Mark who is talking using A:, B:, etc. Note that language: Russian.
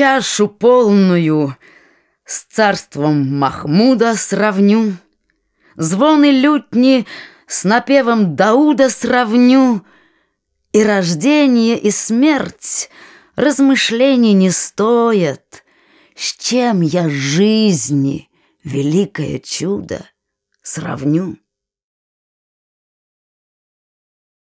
A: чашу полную С царством Махмуда сравню, Звоны лютни с напевом Дауда сравню, И рождение, и смерть размышлений не стоят. С чем я жизни великое чудо сравню?